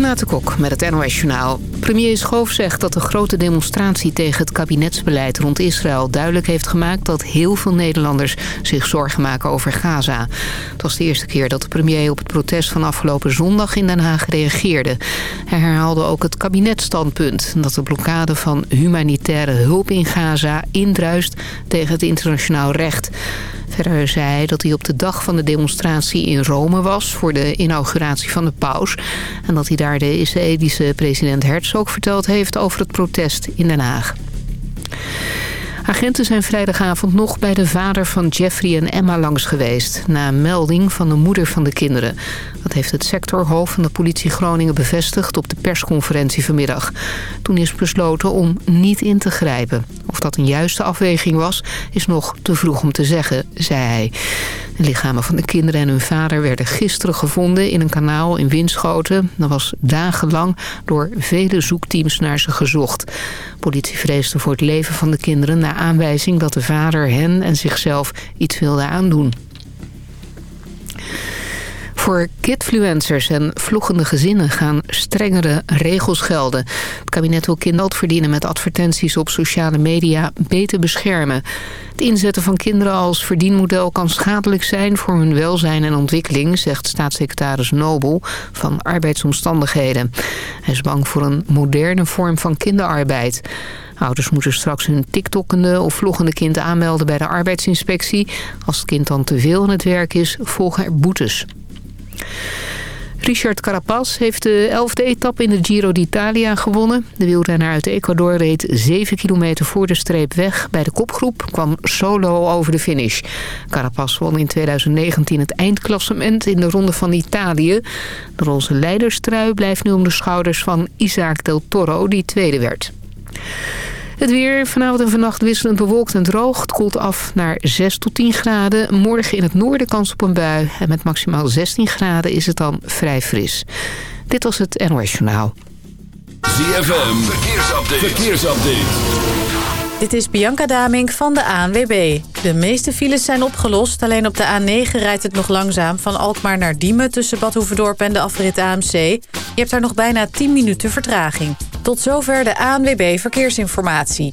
Renate Kok met het NOS Journaal. Premier Schoof zegt dat de grote demonstratie tegen het kabinetsbeleid rond Israël... duidelijk heeft gemaakt dat heel veel Nederlanders zich zorgen maken over Gaza. Het was de eerste keer dat de premier op het protest van afgelopen zondag in Den Haag reageerde. Hij herhaalde ook het kabinetstandpunt... dat de blokkade van humanitaire hulp in Gaza indruist tegen het internationaal recht. Verder zei dat hij op de dag van de demonstratie in Rome was... voor de inauguratie van de paus. En dat hij daar de Israëlische president Herzog verteld heeft over het protest in Den Haag. Agenten zijn vrijdagavond nog bij de vader van Jeffrey en Emma langs geweest... na melding van de moeder van de kinderen. Dat heeft het sectorhoofd van de politie Groningen bevestigd... op de persconferentie vanmiddag. Toen is besloten om niet in te grijpen. Of dat een juiste afweging was, is nog te vroeg om te zeggen, zei hij. De lichamen van de kinderen en hun vader werden gisteren gevonden... in een kanaal in Winschoten. Er was dagenlang door vele zoekteams naar ze gezocht. Politie vreesde voor het leven van de kinderen... na aanwijzing dat de vader hen en zichzelf iets wilde aandoen. Voor kidfluencers en vloggende gezinnen gaan strengere regels gelden. Het kabinet wil kinderen verdienen met advertenties op sociale media beter beschermen. Het inzetten van kinderen als verdienmodel kan schadelijk zijn voor hun welzijn en ontwikkeling, zegt staatssecretaris Nobel van arbeidsomstandigheden. Hij is bang voor een moderne vorm van kinderarbeid. Ouders moeten straks hun tiktokkende of vloggende kind aanmelden bij de arbeidsinspectie. Als het kind dan te veel aan het werk is, volgen er boetes. Richard Carapaz heeft de elfde etappe in de Giro d'Italia gewonnen. De wielrenner uit Ecuador reed 7 kilometer voor de streep weg. Bij de kopgroep kwam solo over de finish. Carapaz won in 2019 het eindklassement in de Ronde van Italië. De roze leiderstrui blijft nu om de schouders van Isaac del Toro, die tweede werd. Het weer vanavond en vannacht wisselend bewolkt en droog. Het koelt af naar 6 tot 10 graden. Morgen in het noorden kans op een bui. En met maximaal 16 graden is het dan vrij fris. Dit was het NOS Journaal. ZFM, verkeersupdate. verkeersupdate. Dit is Bianca Damink van de ANWB. De meeste files zijn opgelost. Alleen op de A9 rijdt het nog langzaam van Alkmaar naar Diemen... tussen Bad Hoeverdorp en de afrit AMC. Je hebt daar nog bijna 10 minuten vertraging. Tot zover de ANWB Verkeersinformatie.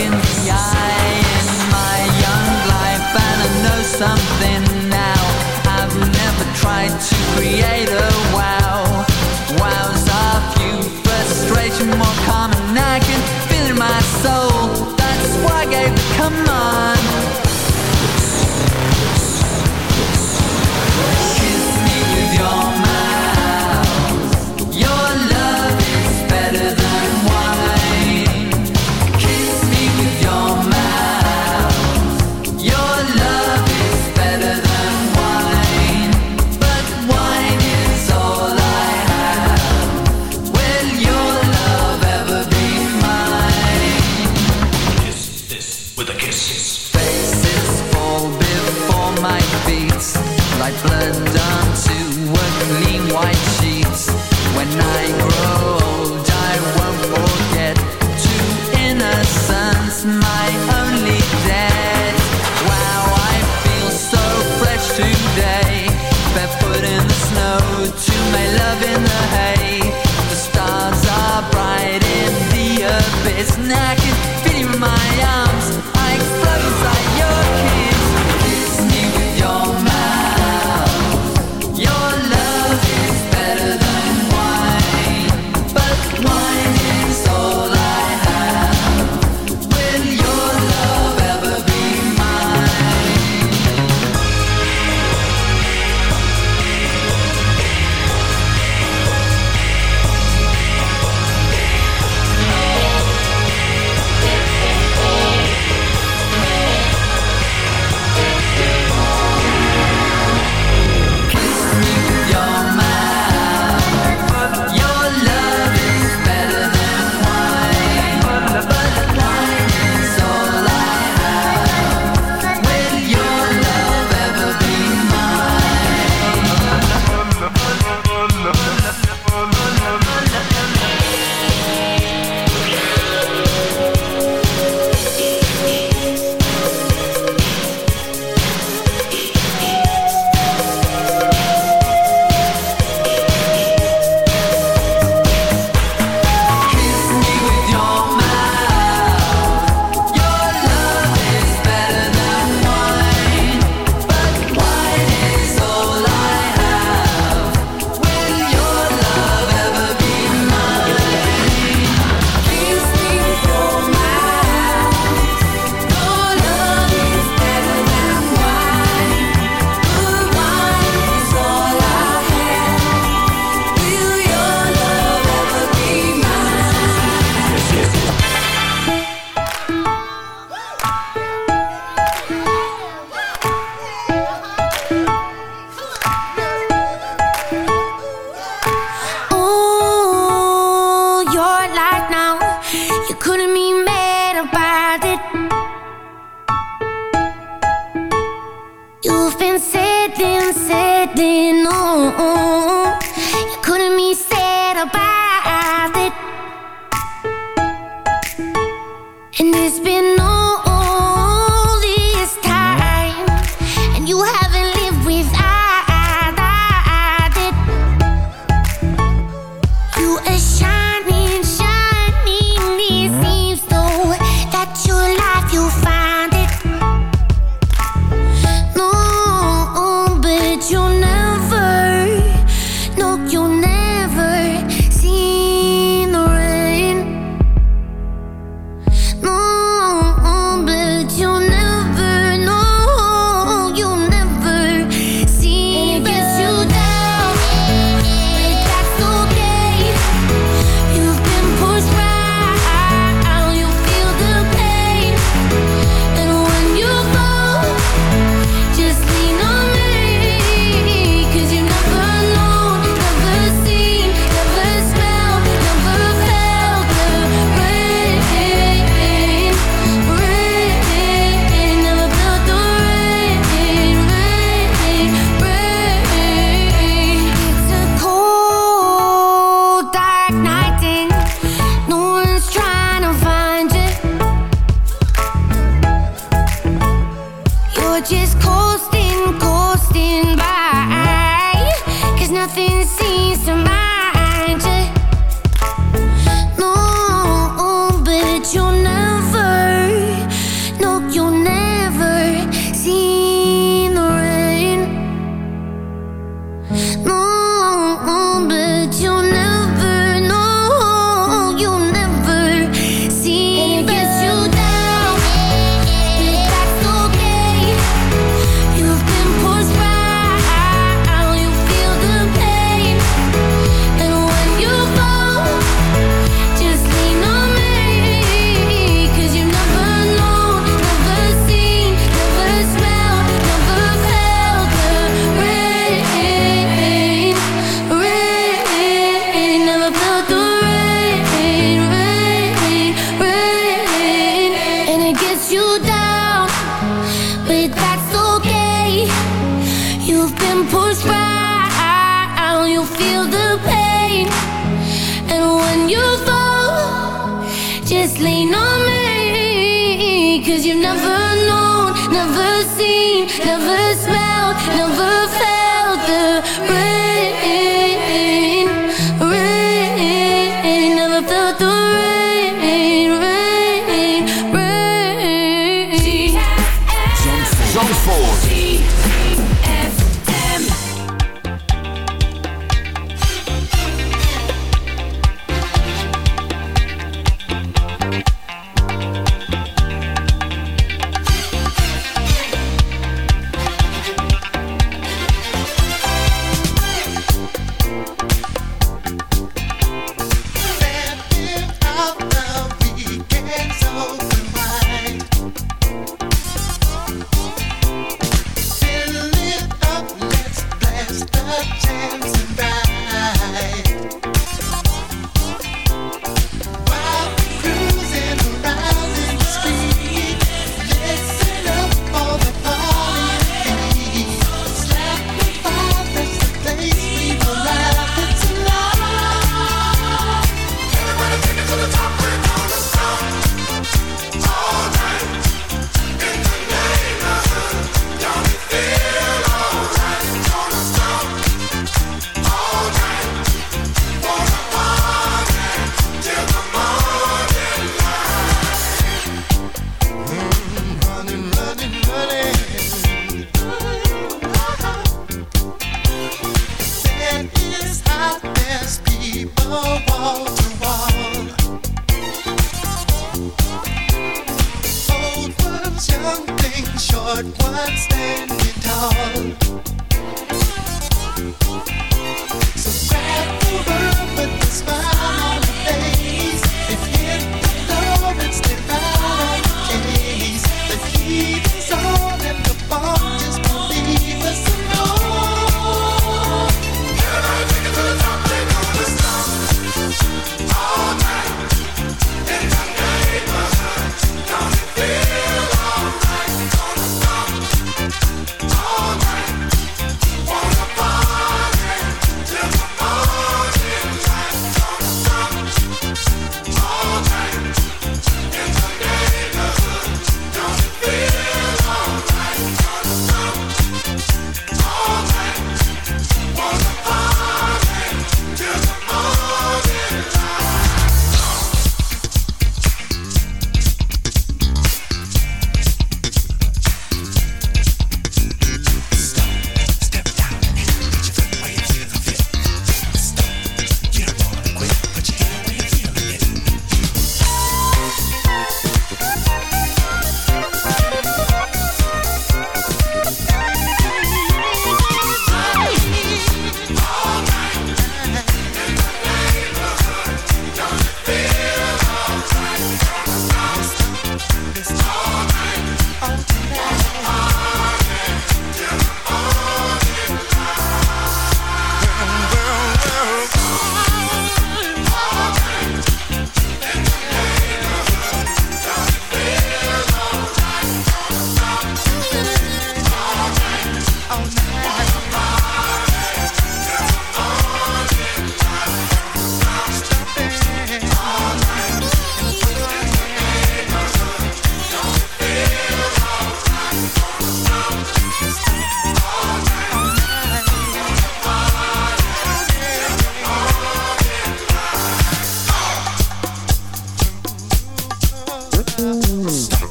skins a shine.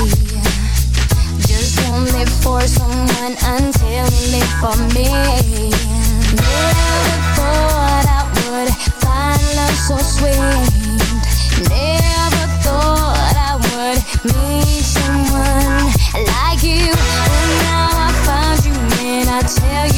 Just don't live for someone until you live for me. Never thought I would find love so sweet. Never thought I would meet someone like you. And now I found you and I tell you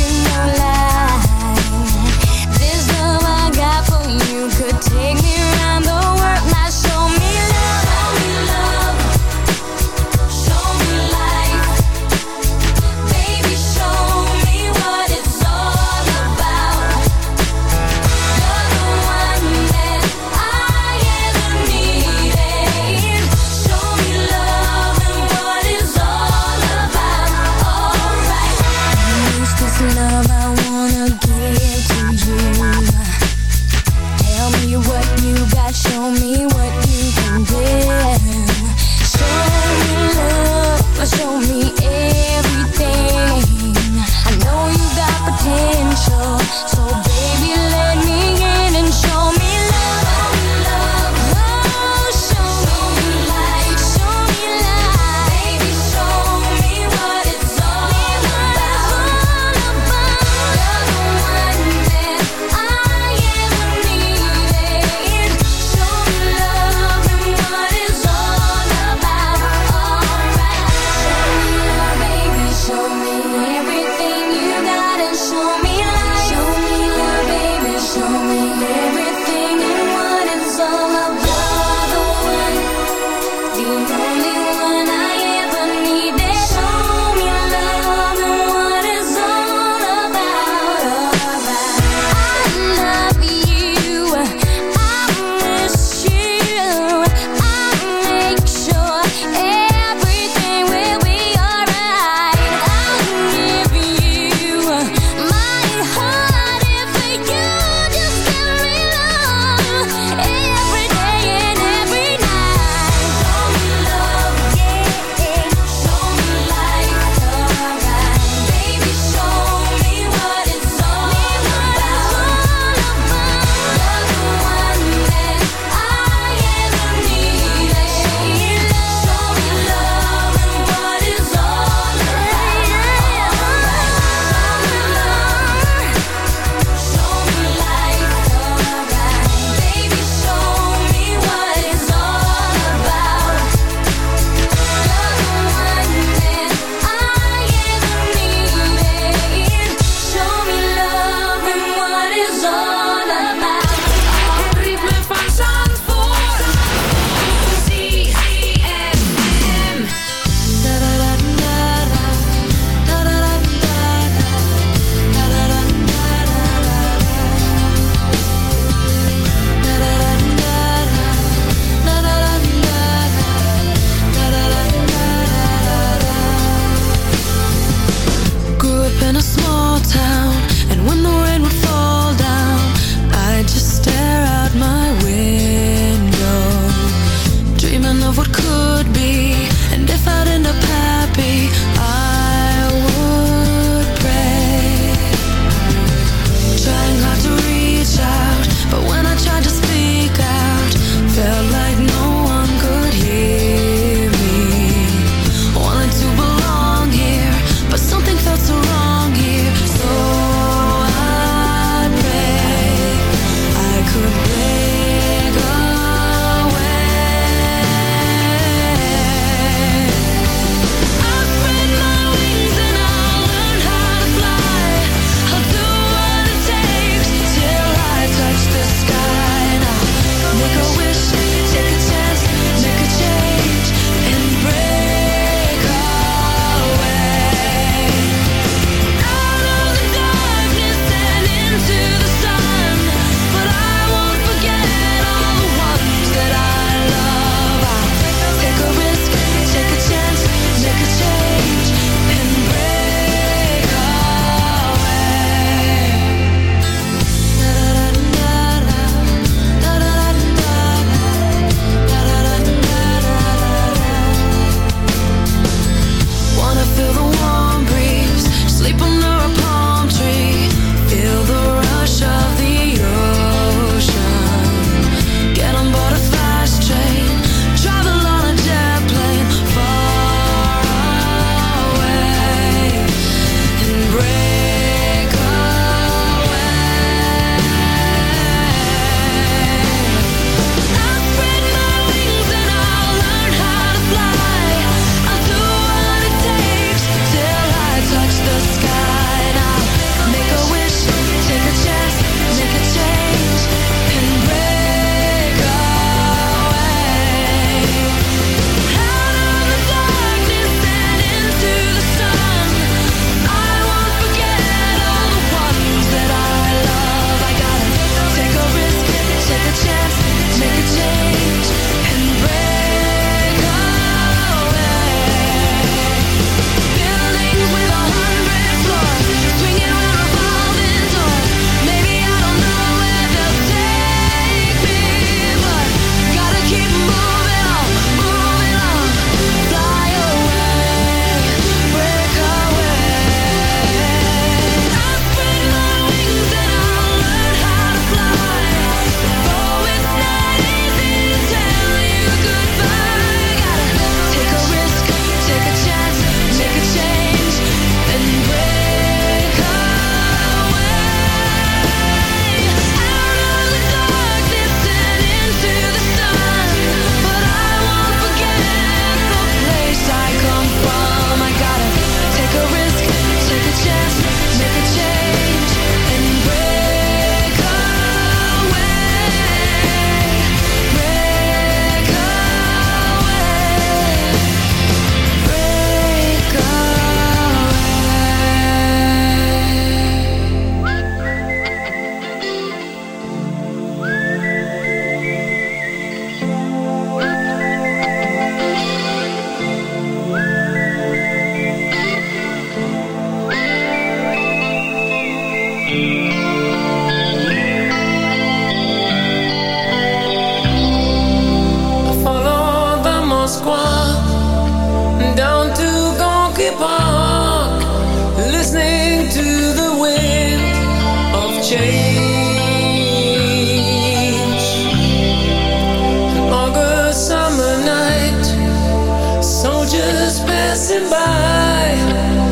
soldiers passing by,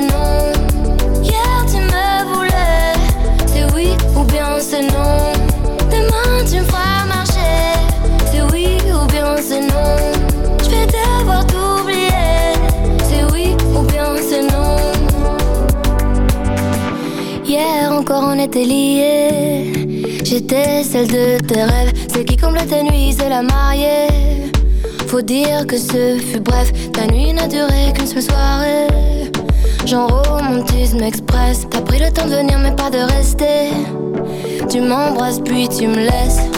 Hier tu me voulais C'est oui ou bien ce nom Demain tu me feras marcher C'est oui ou bien ce nom Je vais d'abord t'oublier C'est oui ou bien ce nom Hier encore on était liés. J'étais celle de tes rêves Celle qui comble ta nuit c'est la mariée. Faut dire que ce fut bref Ta nuit n'a duré qu'une seule soirée. J'en romantisme express. T'as pris le temps de venir, mais pas de rester. Tu m'embrasses, puis tu me laisses.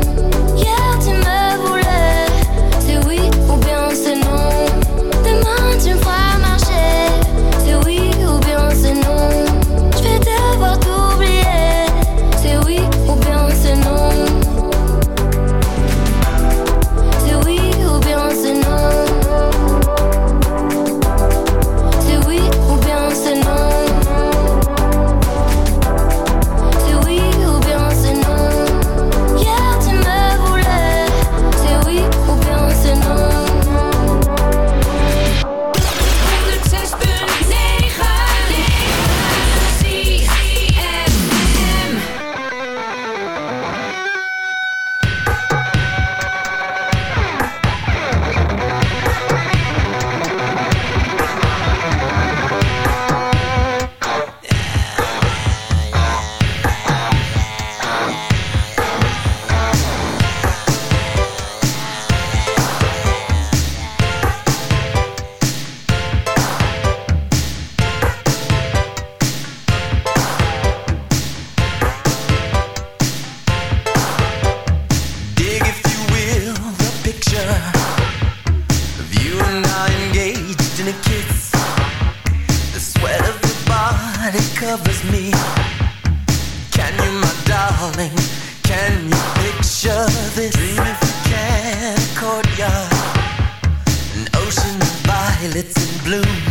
violets in bloom